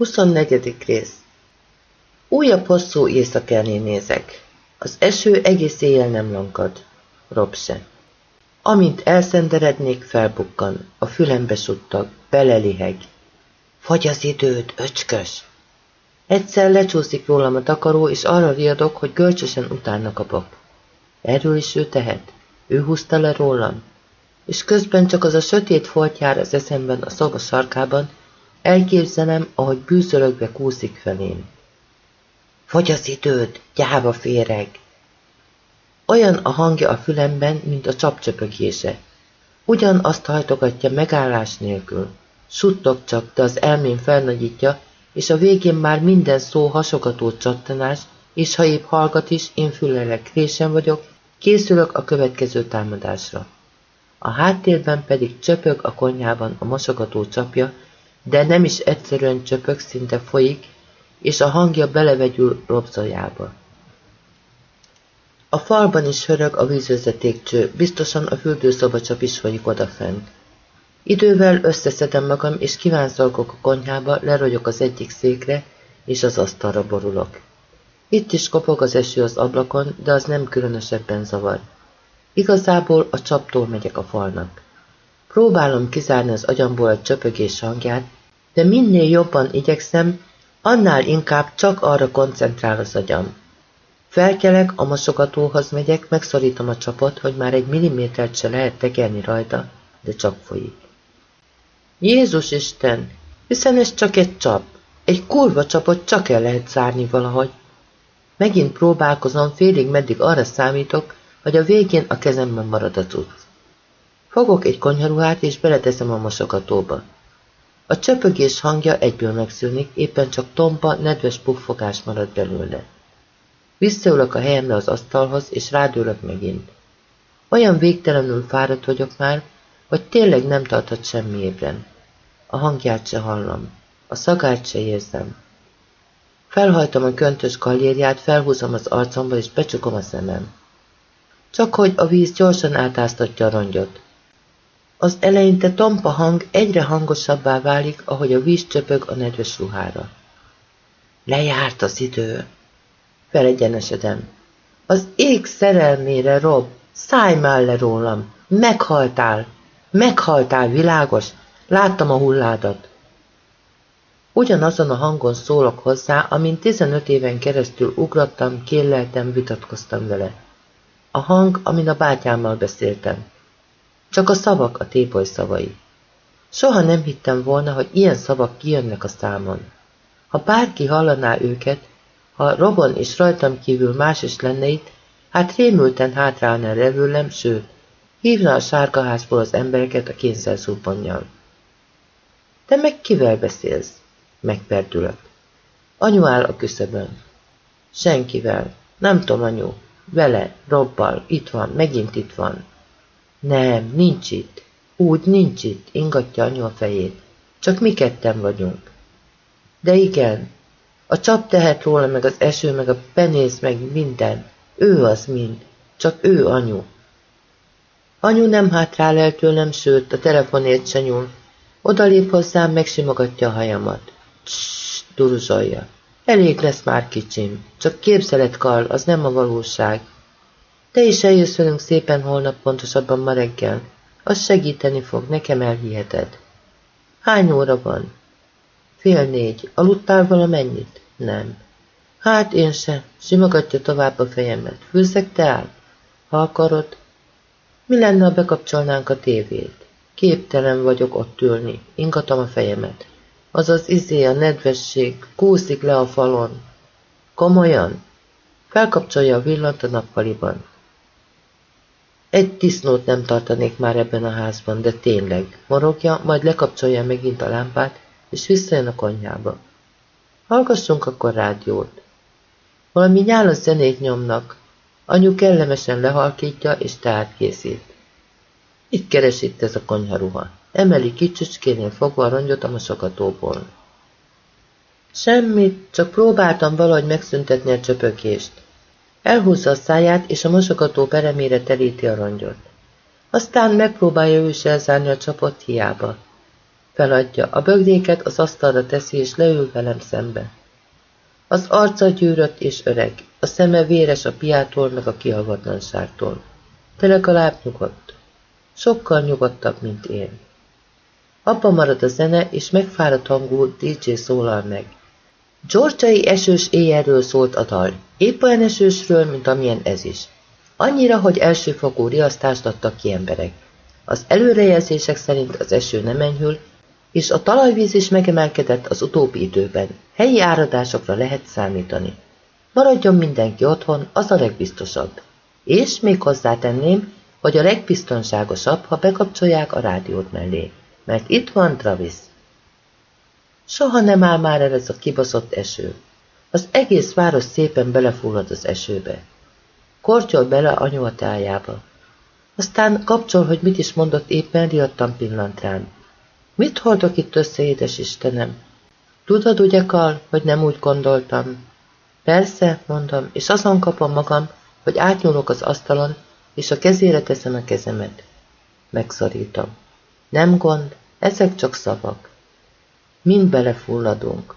24. rész Újabb hosszú éjszak elé nézek. Az eső egész éjjel nem lankad. Rob se. Amint elszenderednék, felbukkan. A fülembe suttag, beleliheg. Fagy az időt, öcskös! Egyszer lecsúszik rólam a takaró, és arra riadok, hogy görcsösen utána kapok. Erről is ő tehet. Ő húzta le rólam. És közben csak az a sötét folt jár az eszemben a szoba sarkában, elképzelem, ahogy bűzölögve kúszik felém. Fogy az időd, gyáva féreg! Olyan a hangja a fülemben, mint a csapcsöpögése. Ugyanazt hajtogatja megállás nélkül. Suttog csak, de az elmém felnagyítja, és a végén már minden szó hasogató csattanás, és ha épp hallgat is, én fülelek résen vagyok, készülök a következő támadásra. A háttérben pedig csöpög a konyhában a mosogató csapja, de nem is egyszerűen csöpög, szinte folyik, és a hangja belevegyül robzajába. A falban is hörög a vízvezetékcső, biztosan a fürdőszoba csap is folyik odafent. Idővel összeszedem magam, és kívánszolgok a konyhába, lerogyok az egyik székre, és az asztalra borulok. Itt is kopog az eső az ablakon, de az nem különösebben zavar. Igazából a csaptól megyek a falnak. Próbálom kizárni az agyamból a csöpögés hangját, de minél jobban igyekszem, annál inkább csak arra koncentrál az agyam. Felkelek, a mosogatóhoz megyek, megszorítom a csapot, hogy már egy millimétert se lehet tekerni rajta, de csak folyik. Jézus Isten, hiszen ez csak egy csap. Egy kurva csapot csak el lehet zárni valahogy. Megint próbálkozom, félig meddig arra számítok, hogy a végén a kezemben marad a cucc. Fogok egy konyharuhát és beleteszem a mosogatóba. A csöpögés hangja egyből megszűnik, éppen csak tompa, nedves puffogás marad belőle. Visszaülök a helyemre az asztalhoz, és rádőlök megint. Olyan végtelenül fáradt vagyok már, hogy tényleg nem tartott semmi ébren. A hangját se hallom, a szagát se érzem. Felhajtom a köntös kallérját, felhúzom az arcomba, és becsukom a szemem. Csak hogy a víz gyorsan átáztatja a rongyot. Az eleinte tompa hang egyre hangosabbá válik, ahogy a víz csöpög a nedves ruhára. Lejárt az idő. Felegyenesedem. Az ég szerelmére, Rob, szállj már le rólam. Meghaltál. Meghaltál, világos. Láttam a hulládat. Ugyanazon a hangon szólok hozzá, amint 15 éven keresztül ugrattam, kélleltem, vitatkoztam vele. A hang, amin a bátyámmal beszéltem. Csak a szavak a tépoly szavai. Soha nem hittem volna, hogy ilyen szavak kijönnek a számon. Ha bárki hallaná őket, ha Robon és rajtam kívül más is lenne itt, hát rémülten hátrálna revőlem, sőt, hívna a sárgaházból az embereket a kényszerszúponnyal. Te meg kivel beszélsz? Megperdülök. Anyu áll a küszöbön. Senkivel. Nem tudom, anyu. Vele, Robbal, itt van, megint itt van. Nem, nincs itt. Úgy nincs itt, ingatja anyu a fejét. Csak mi ketten vagyunk. De igen, a csap tehet róla, meg az eső, meg a penész, meg minden. Ő az mind. Csak ő anyu. Anyu nem hátrál el tőlem, sőt, a telefonért se nyúl. Odalép hozzám, megsimogatja a hajamat. Csss, duruzsolja. Elég lesz már kicsim. Csak képzelet, Karl, az nem a valóság. Te is eljössz velünk szépen holnap, pontosabban ma reggel. Az segíteni fog, nekem elhiheted. Hány óra van? Fél négy. Aludtál valamennyit? Nem. Hát én se. Simogatja tovább a fejemet. Főzzek teát? Ha akarod. Mi lenne, ha bekapcsolnánk a tévét? Képtelen vagyok ott ülni. Ingatom a fejemet. Az az izé, a nedvesség, kúszik le a falon. Komolyan? Felkapcsolja a villant a nappaliban. Egy disznót nem tartanék már ebben a házban, de tényleg, morogja, majd lekapcsolja megint a lámpát, és visszajön a konyhába. Hallgassunk akkor rádiót. Valami nyálas zenét nyomnak. Anyu kellemesen lehalkítja, és teát készít. Itt keres itt ez a konyharuha. Emeli kicsücskénél fogva a rongyot a mosogatóból. Semmit, csak próbáltam valahogy megszüntetni a csöpögést. Elhúzza a száját, és a mosogató peremére telíti a rongyot. Aztán megpróbálja ő is elzárni a csapot hiába. Feladja, a bögréket az asztalra teszi, és leül velem szembe. Az arca gyűrött és öreg, a szeme véres a piától meg a kihallgatlanságtól. De legalább nyugodt. Sokkal nyugodtabb, mint én. Abba marad a zene, és megfáradt hangú DJ szólal meg. Georgiai esős éjjelről szólt a dal, épp olyan esősről, mint amilyen ez is. Annyira, hogy elsőfokú riasztást adtak ki emberek. Az előrejelzések szerint az eső nem enyhül, és a talajvíz is megemelkedett az utóbbi időben. Helyi áradásokra lehet számítani. Maradjon mindenki otthon, az a legbiztosabb. És még hozzátenném, hogy a legbiztonságosabb, ha bekapcsolják a rádiót mellé, mert itt van Travis. Soha nem áll már el ez a kibaszott eső. Az egész város szépen belefullad az esőbe. Kortyol bele anyu a tájába. Aztán kapcsol, hogy mit is mondott éppen, riadtan pillant rám. Mit hordok itt össze, édes Istenem? Tudod ugye, Karl, hogy nem úgy gondoltam? Persze, mondom, és azon kapom magam, hogy átnyúlok az asztalon, és a kezére teszem a kezemet. Megszorítom. Nem gond, ezek csak szavak. Mind belefulladunk.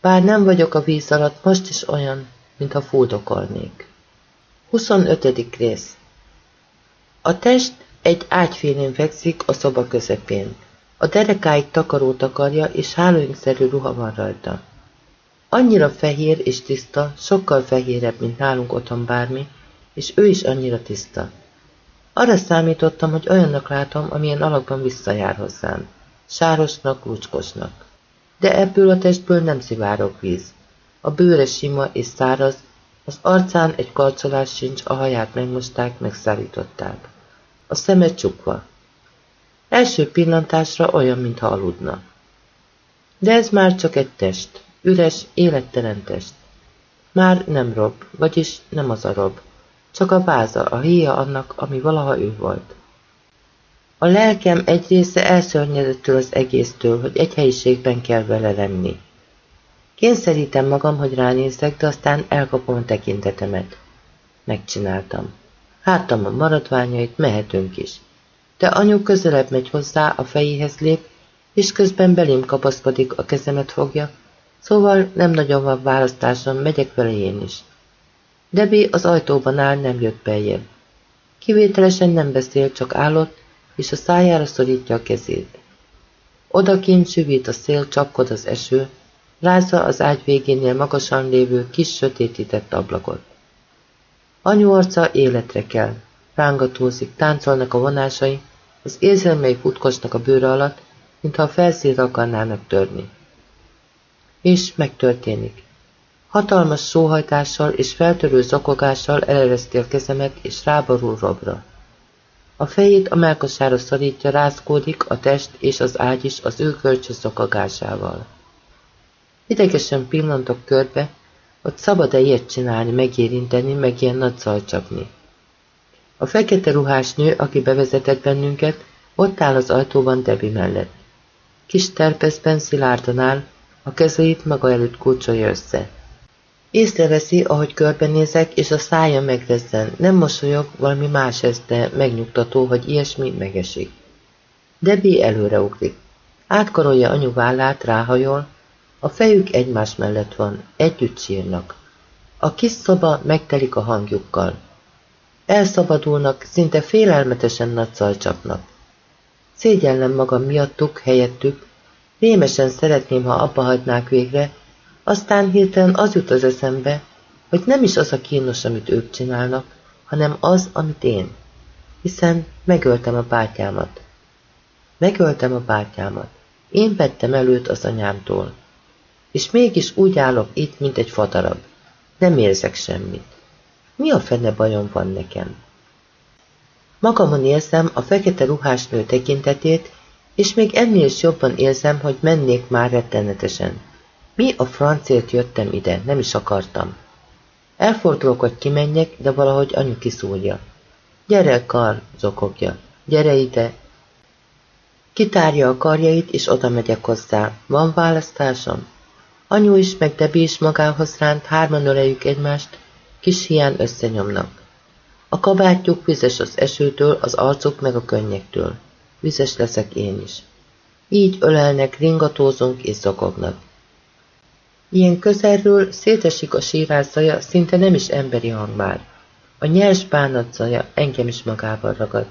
Bár nem vagyok a víz alatt, most is olyan, mintha fuldokolnék. 25. rész A test egy ágyfélén fekszik a szoba közepén. A derekáig takaró takarja, és hálóinkszerű ruha van rajta. Annyira fehér és tiszta, sokkal fehérebb, mint nálunk otthon bármi, és ő is annyira tiszta. Arra számítottam, hogy olyannak látom, amilyen alakban visszajár hozzám. Sárosnak, lucskosnak. De ebből a testből nem szivárog víz. A bőre sima és száraz, az arcán egy karcolás sincs, a haját megmosták, megszállították. A szeme csukva. Első pillantásra olyan, mintha aludna. De ez már csak egy test, üres, élettelen test. Már nem rob, vagyis nem az a rob, csak a váza, a híja annak, ami valaha ő volt. A lelkem egy része elszörnyedettől az egésztől, hogy egy helyiségben kell vele lenni. Kényszerítem magam, hogy ránézzek, de aztán elkapom a tekintetemet. Megcsináltam. Háttam a maradványait, mehetünk is. De anyu közelebb megy hozzá, a fejéhez lép, és közben belém kapaszkodik, a kezemet fogja, szóval nem nagyon van választásom, megyek vele én is. Debbie az ajtóban áll, nem jött beljebb. Kivételesen nem beszél, csak állott, és a szájára szorítja a kezét. Odakint süvít a szél, csapkod az eső, rázza az ágy végénél magasan lévő kis sötétített ablakot. Anyu arca életre kell, rángatózik, táncolnak a vonásai, az érzelmei futkosnak a bőre alatt, mintha a felszínre akarnának törni. És megtörténik. Hatalmas sóhajtással és feltörő zakogással elereszti a kezemet, és ráborul Robra. A fejét a melkasára szorítja, rázkódik, a test és az ágy is az ő kölcsös zakogásával. Idegesen pillantok körbe, hogy szabad-e ilyet csinálni, megérinteni, meg ilyen nagy csapni. A fekete ruhás nő, aki bevezetett bennünket, ott áll az ajtóban Debbie mellett. Kis terpeszben szilárdan áll, a kezeit maga előtt kulcsolja össze. Észreveszi, ahogy körbenézek, és a szája megvezzen. Nem mosolyog, valami más ez, de megnyugtató, hogy ilyesmi megesik. Debbie előreugrik. Átkarolja anyu vállát, ráhajol, a fejük egymás mellett van, együtt sírnak. A kis szoba megtelik a hangjukkal. Elszabadulnak, szinte félelmetesen nagy csapnak. Szégyellem magam miattuk, helyettük, rémesen szeretném, ha abba hagynák végre, aztán hirtelen az jut az eszembe, hogy nem is az a kínos, amit ők csinálnak, hanem az, amit én. Hiszen megöltem a bátyámat. Megöltem a bátyámat. Én vettem előtt az anyámtól. És mégis úgy állok itt, mint egy fadarab. Nem érzek semmit. Mi a fene bajom van nekem? Magamon érzem a fekete ruhás nő tekintetét, és még ennél is jobban érzem, hogy mennék már rettenetesen. Mi a francért jöttem ide, nem is akartam. Elfordulok, hogy kimenjek, de valahogy anyu kiszúrja. Gyere, kar, zokogja. Gyere ide. Kitárja a karjait, és oda megyek hozzá. Van választásom? Anyu is, meg Debi is magához ránt, hárman öleljük egymást, kis hián összenyomnak. A kabátjuk vizes az esőtől, az arcuk meg a könnyektől. Vizes leszek én is. Így ölelnek, ringatózunk és zokognak. Ilyen közelről szétesik a sírás zaja, szinte nem is emberi hang már. A nyers bánat zaja engem is magával ragad.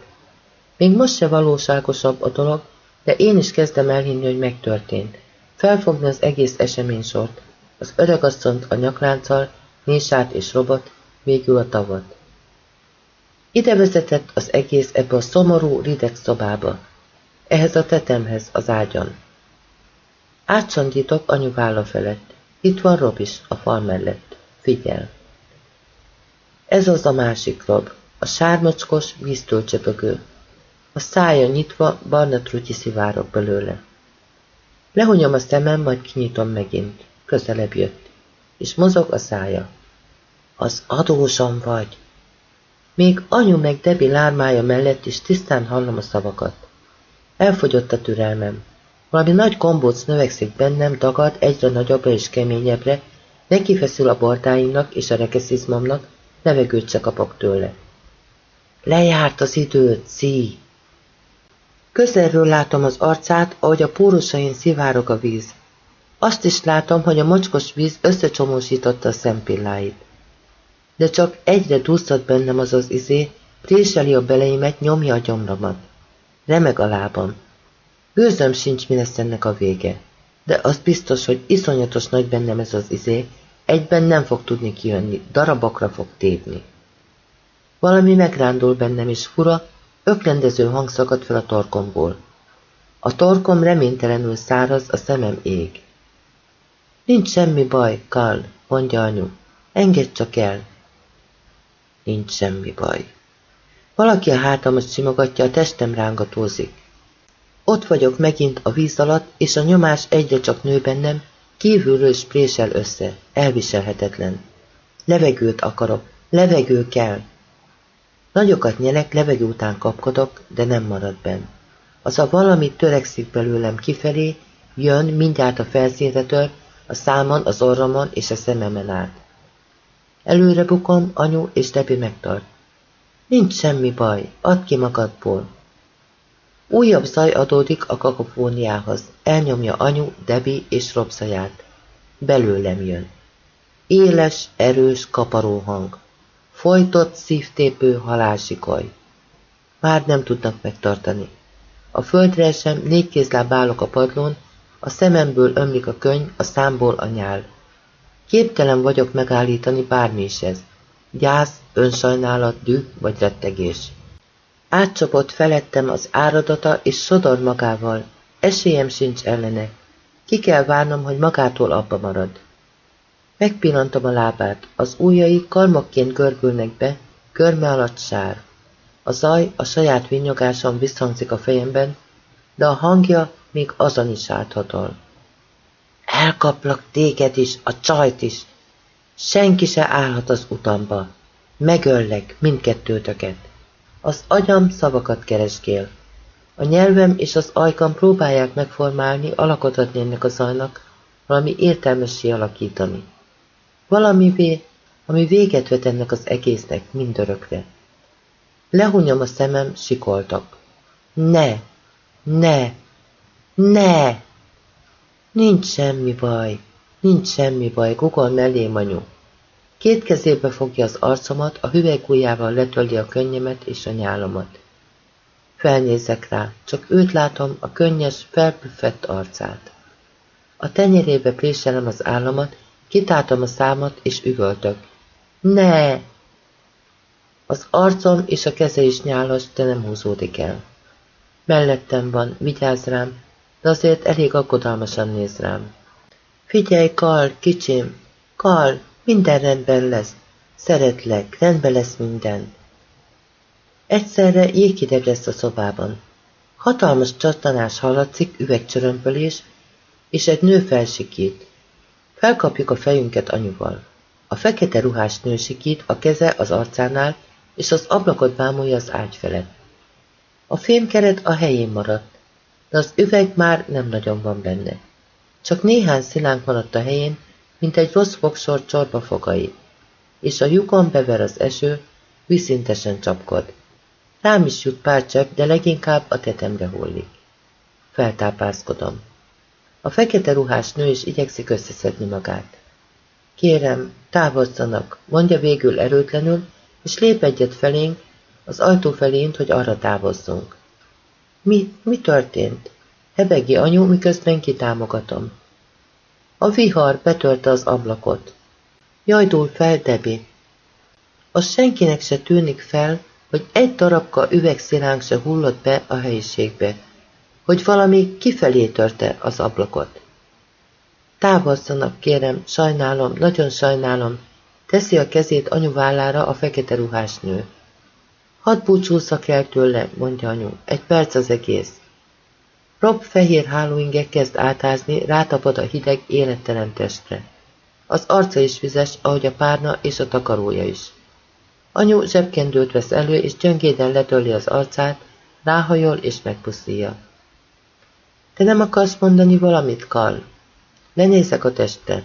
Még most se valóságosabb a dolog, de én is kezdem elhinni, hogy megtörtént. Felfogni az egész eseménysort, az öregasszont a nyaklánccal, Nésát és Robot, végül a tavat. Ide vezetett az egész ebbe a szomorú, rideg szobába. Ehhez a tetemhez, az ágyon. Átsandítok anyu válla felett. Itt van Rob is, a fal mellett. Figyel! Ez az a másik Rob, a sármocskos, víztől csöpögő. A szája nyitva, barna trutyi szivárok belőle. Lehunyom a szemem, majd kinyitom megint. Közelebb jött. És mozog a szája. Az adósom vagy. Még anyu meg Debi lármája mellett is tisztán hallom a szavakat. Elfogyott a türelmem. Valami nagy kombóc növekszik bennem, dagad egyre nagyobbra és keményebbre, neki feszül a bordáimnak és a rekeszizmomnak, levegőt se kapok tőle. Lejárt az idő, szí! Közelről látom az arcát, ahogy a pórusain szivárog a víz. Azt is látom, hogy a mocskos víz összecsomósította a szempilláit. De csak egyre duzzad bennem az az izé, préseli a beleimet, nyomja a gyomromat. Remeg a lábam. Gőzöm sincs, mi lesz ennek a vége. De az biztos, hogy iszonyatos nagy bennem ez az izé, egyben nem fog tudni kijönni, darabokra fog tépni. Valami megrándul bennem is fura, öklendező hang szakadt fel a torkomból. A torkom reménytelenül száraz, a szemem ég. Nincs semmi baj, Karl, mondja anyu. Engedj csak el. Nincs semmi baj. Valaki a hátamat simogatja, a testem rángatózik. Ott vagyok megint a víz alatt, és a nyomás egyre csak nő bennem, kívülről sprésel össze, elviselhetetlen. Levegőt akarok, levegő kell. Nagyokat nyelek, levegő után kapkodok, de nem marad benn. Az a valami törekszik belőlem kifelé, jön, mindjárt a felszínre tör, a számon, az orromon és a szememen át. Előre bukom, anyu és Debi megtart. Nincs semmi baj, add ki magadból. Újabb zaj adódik a kakofóniához. Elnyomja anyu, Debi és Robzaját. Belőlem jön. Éles, erős, kaparó hang. Folytott, szívtépő halálsikoly. Már nem tudnak megtartani. A földre esem, négy kézláb állok a padlón, a szememből ömlik a könyv, a számból a nyál. Képtelen vagyok megállítani bármi is ez. Gyász, önsajnálat, düh vagy rettegés. Átcsapott felettem az áradata, és sodor magával. Esélyem sincs ellene. Ki kell várnom, hogy magától abba marad. Megpillantom a lábát, az ujjai karmokként görbülnek be, körme alatt sár. A zaj a saját vinyogásom visszhangzik a fejemben, de a hangja még azon is áthatol. Elkaplak téged is, a csajt is. Senki se állhat az utamba. Megöllek mindkettőtöket. Az agyam szavakat keresgél. A nyelvem és az ajkam próbálják megformálni, alakot adni ennek a zajnak, valami értelmessé alakítani. Valamivé, ami véget vet ennek az egésznek mindörökre. Lehunyom a szemem, sikoltak. Ne! Ne! Ne! Nincs semmi baj, nincs semmi baj, gugol mellém anyu. Két kezébe fogja az arcomat, a hüvelykujjával letölli a könnyemet és a nyálamat. Felnézek rá, csak őt látom, a könnyes, felpüffett arcát. A tenyerébe préselem az államat, kitáltam a számat és üvöltök. Ne! Az arcom és a keze is nyálas, de nem húzódik el. Mellettem van, vigyázz rám, de azért elég aggodalmasan néz rám. Figyelj, Karl, kicsim, Karl, minden rendben lesz. Szeretlek, rendben lesz minden. Egyszerre jéghideg lesz a szobában. Hatalmas csattanás hallatszik, üvegcsörömpölés, és egy nő felsikít. Felkapjuk a fejünket anyuval. A fekete ruhás nő sikít, a keze az arcánál, és az ablakot bámulja az ágy felett. A fémkeret a helyén maradt, de az üveg már nem nagyon van benne. Csak néhány szilánk maradt a helyén, mint egy rossz fogsor csorba fogai, és a lyukon bever az eső, viszintesen csapkod. Rám is jut pár csepp, de leginkább a tetemre hullik. Feltápászkodom. A fekete ruhás nő is igyekszik összeszedni magát. Kérem, távozzanak, mondja végül erőtlenül, és lép egyet felénk, az ajtó felént, hogy arra távozzunk. Mi, mi történt? Hebegi anyu, miközben kitámogatom. A vihar betörte az ablakot. Jajdul fel, Debi. Az senkinek se tűnik fel, hogy egy darabka üvegszilánk se hullott be a helyiségbe, hogy valami kifelé törte az ablakot. Távozzanak, kérem, sajnálom, nagyon sajnálom, teszi a kezét anyu vállára a fekete ruhás nő. Hadd búcsúzzak el tőle, mondja anyu, egy perc az egész. Rob fehér hálóinge kezd átázni, rátapad a hideg, élettelen testre. Az arca is vizes, ahogy a párna és a takarója is. Anyu zsebkendőt vesz elő, és gyöngéden letörli az arcát, ráhajol és megpuszíja. Te nem akarsz mondani valamit, Karl? Lenézek a testre.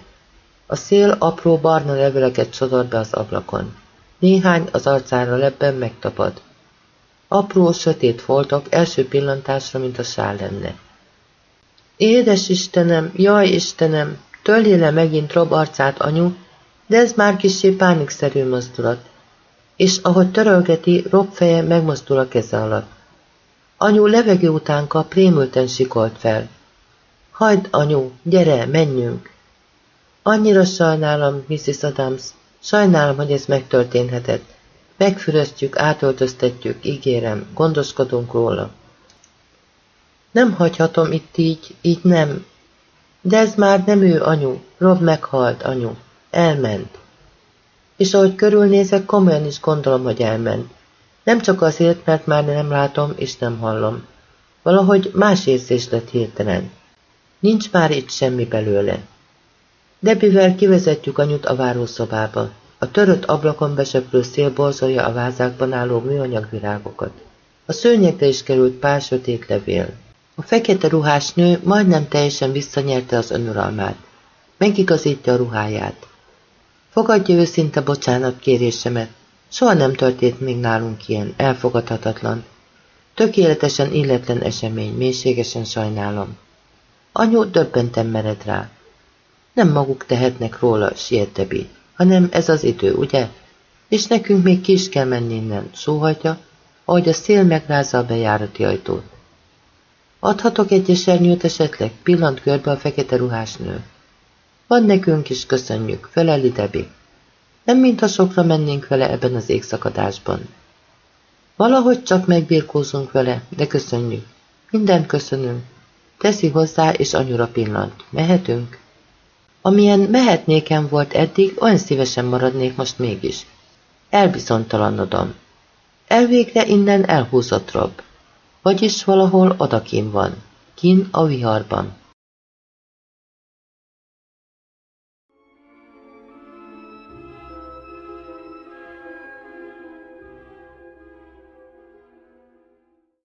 A szél apró barna leveleket sodor be az ablakon. Néhány az arcára lebben megtapad. Apró, sötét foltok első pillantásra, mint a sál lenne. Édes Istenem, jaj Istenem, tölje le megint Rob arcát anyu, de ez már kissé pánikszerű mozdulat. És ahogy törölgeti, Rob feje megmozdul a keze alatt. Anyu levegő után kap, rémülten sikolt fel. Hagyd, anyu, gyere, menjünk! Annyira sajnálom, Mrs. Adams, sajnálom, hogy ez megtörténhetett. Megfüröztjük, átöltöztetjük, ígérem, gondoskodunk róla. Nem hagyhatom itt így, így nem. De ez már nem ő, anyu. Rob meghalt, anyu. Elment. És ahogy körülnézek, komolyan is gondolom, hogy elment. Nem csak azért, mert már nem látom és nem hallom. Valahogy más érzés lett hirtelen. Nincs már itt semmi belőle. Debivel kivezetjük anyut a várószobába. A törött ablakon besöprő szél borzolja a vázákban álló műanyag virágokat. A szőnyegre is került pár sötét levél. A fekete ruhás nő majdnem teljesen visszanyerte az önuralmát. Megigazítja a ruháját. Fogadja őszinte bocsánat kérésemet. Soha nem történt még nálunk ilyen, elfogadhatatlan. Tökéletesen illetlen esemény, mélységesen sajnálom. Anyu döbbenten mered rá. Nem maguk tehetnek róla, siet Debbie hanem ez az idő, ugye? És nekünk még ki is kell menni innen, sóhajtja, ahogy a szél megrázza a bejárati ajtót. Adhatok egy esernyőt esetleg? Pillant körbe a fekete ruhás nő. Van nekünk is, köszönjük, feleli Debi. Nem mintha sokra mennénk vele ebben az égszakadásban. Valahogy csak megbírkózunk vele, de köszönjük. Mindent köszönünk. Teszi hozzá, és anyura pillant. Mehetünk? Amilyen mehetnéken volt eddig, olyan szívesen maradnék most mégis. Elbizonytalanodom. Elvégre innen elhúzott Rob. Vagyis valahol odakin van. Kin a viharban.